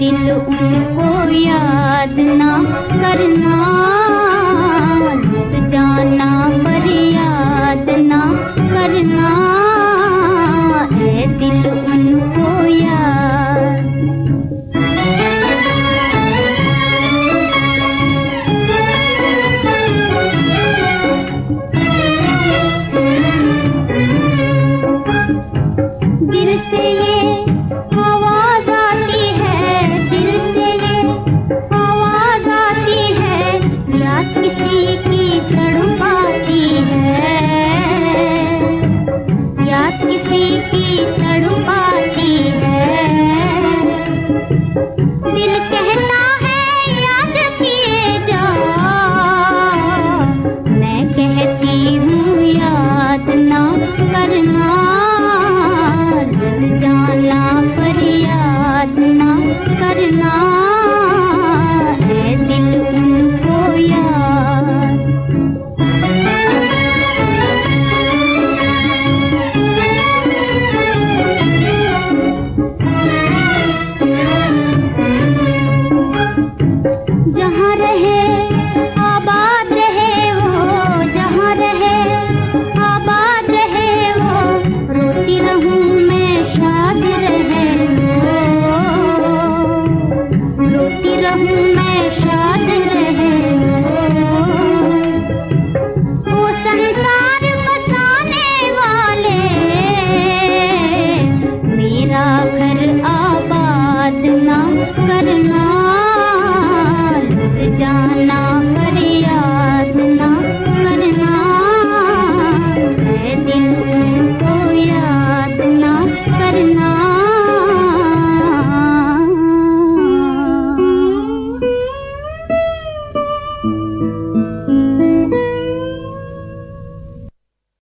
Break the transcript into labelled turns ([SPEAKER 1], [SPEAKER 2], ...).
[SPEAKER 1] दिल उनको याद ना करना जाना पर याद ना करना। दिल उनको दिल से यहाँ रहे।